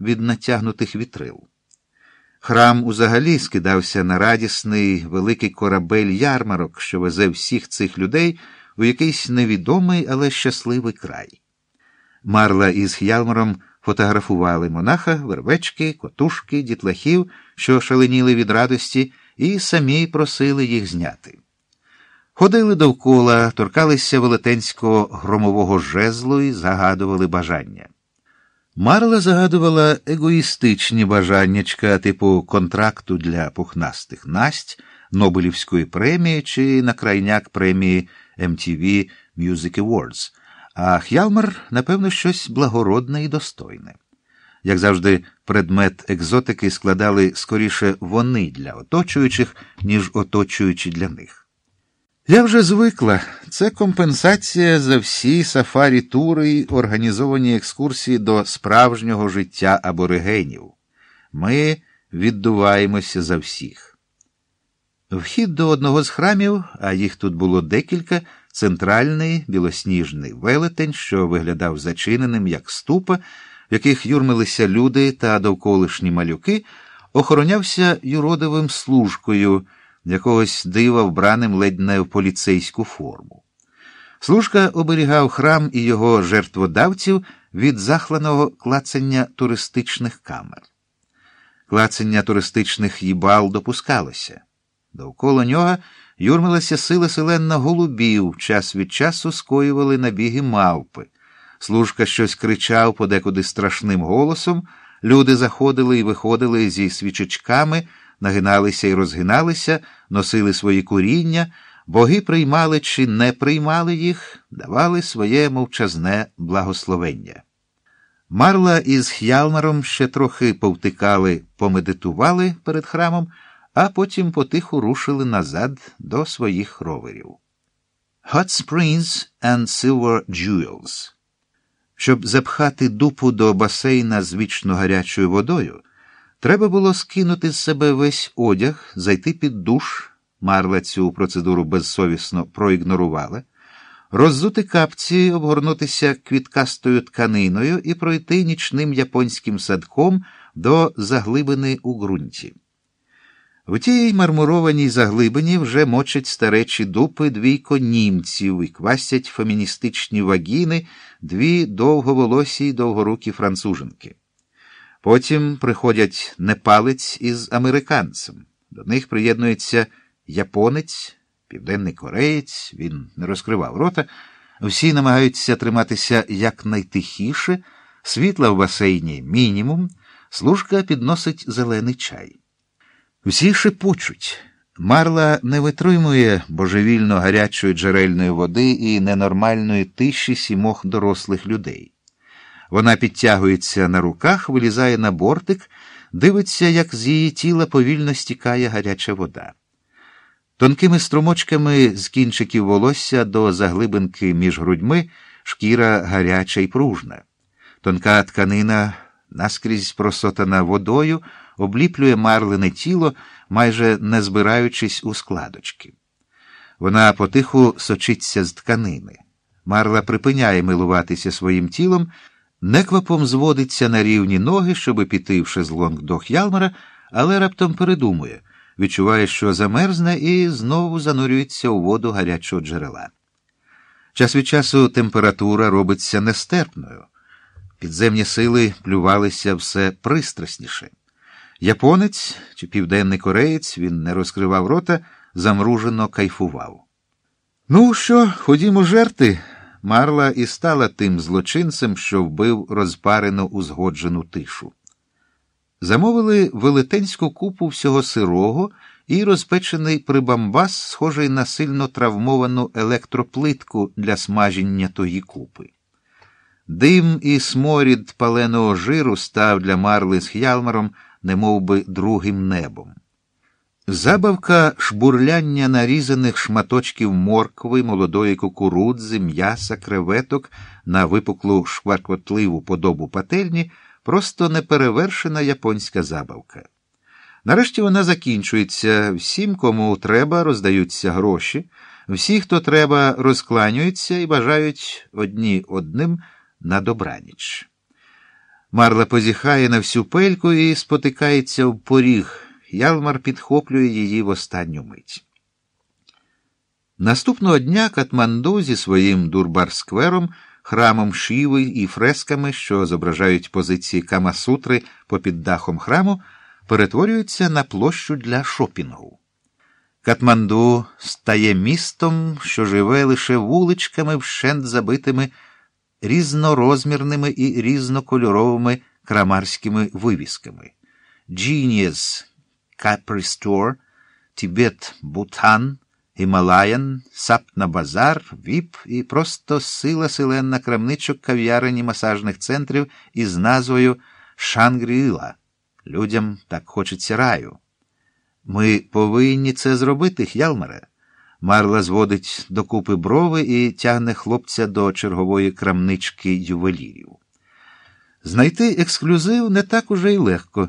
від натягнутих вітрил. Храм узагалі скидався на радісний великий корабель ярмарок, що везе всіх цих людей у якийсь невідомий, але щасливий край. Марла із Х'ялмором фотографували монаха, вервечки, котушки, дітлахів, що шаленіли від радості, і самі просили їх зняти. Ходили довкола, торкалися велетенського громового жезлу і загадували бажання. Марла загадувала егоїстичні бажаннячка типу контракту для пухнастих насть, Нобелівської премії чи на крайняк премії MTV Music Awards, а Х'ялмер, напевно, щось благородне і достойне. Як завжди, предмет екзотики складали скоріше вони для оточуючих, ніж оточуючі для них. Я вже звикла. Це компенсація за всі сафарі тури й організовані екскурсії до справжнього життя аборигенів. Ми віддуваємося за всіх. Вхід до одного з храмів, а їх тут було декілька, центральний білосніжний велетень, що виглядав зачиненим, як ступа, в яких юрмилися люди та довколишні малюки, охоронявся юродовим служкою якогось дива вбраним ледь не в поліцейську форму. Служка оберігав храм і його жертводавців від захланого клацання туристичних камер. Клацання туристичних їбал допускалося. Довкола нього юрмилася сила селенна голубів, час від часу скоювали набіги мавпи. Служка щось кричав подекуди страшним голосом, люди заходили і виходили зі свічечками нагиналися і розгиналися, носили свої куріння, боги приймали чи не приймали їх, давали своє мовчазне благословення. Марла із Х'ялмаром ще трохи повтикали, помедитували перед храмом, а потім потиху рушили назад до своїх роверів. Hot Springs and Silver Jewels. Щоб запхати дупу до басейна з вічно гарячою водою, Треба було скинути з себе весь одяг, зайти під душ. Марла цю процедуру безсовісно проігнорувала, роззути капці, обгорнутися квіткастою тканиною і пройти нічним японським садком до заглибини у ґрунті. В тій мармурованій заглибині вже мочать старечі дупи двійко німців і квасять феміністичні вагіни дві довговолосі й довгорукі француженки. Потім приходять непалець із американцем. До них приєднується японець, південний кореєць, він не розкривав рота. Всі намагаються триматися якнайтихіше, світла в басейні мінімум, служка підносить зелений чай. Всі шепочуть. Марла не витримує божевільно гарячої джерельної води і ненормальної тиші сімох дорослих людей. Вона підтягується на руках, вилізає на бортик, дивиться, як з її тіла повільно стікає гаряча вода. Тонкими струмочками з кінчиків волосся до заглибинки між грудьми шкіра гаряча й пружна. Тонка тканина, наскрізь просотана водою, обліплює марлене тіло, майже не збираючись у складочки. Вона потиху сочиться з тканини. Марла припиняє милуватися своїм тілом неквапом зводиться на рівні ноги, щоби піти в шезлонг до Х'ялмара, але раптом передумує, відчуває, що замерзне, і знову занурюється у воду гарячого джерела. Час від часу температура робиться нестерпною. Підземні сили плювалися все пристрасніше. Японець чи південний кореєць він не розкривав рота, замружено кайфував. Ну що, ходімо жерти. Марла і стала тим злочинцем, що вбив розпарену узгоджену тишу. Замовили велетенську купу всього сирого і розпечений прибамбас, схожий на сильно травмовану електроплитку для смаження тої купи. Дим і сморід паленого жиру став для Марли з Х'ялмаром немов би, другим небом. Забавка шбурляння нарізаних шматочків моркви, молодої кукурудзи, м'яса, креветок на випуклу шкваркотливу подобу пательні просто неперевершена японська забавка. Нарешті вона закінчується. Всім, кому треба, роздаються гроші, всі, хто треба, розкланюються і бажають одні одним на добраніч. Марла позіхає на всю пельку і спотикається в поріг. Ялмар підхоплює її в останню мить. Наступного дня Катманду зі своїм Дурбар-сквером, храмом Шіви і фресками, що зображають позиції Камасутри попід дахом храму, перетворюється на площу для шопінгу. Катманду стає містом, що живе лише вуличками, вщент забитими різнорозмірними і різнокольоровими крамарськими вивісками. Genius, Store, Тібет, Бутан, Himalayan, Сапна Базар, VIP і просто сила-силенна крамничок кав'ярень масажних центрів із назвою Шангріла. Людям так хочеться раю. Ми повинні це зробити, Х'ялмаре. Марла зводить докупи брови і тягне хлопця до чергової крамнички ювелірів. Знайти ексклюзив не так уже й легко.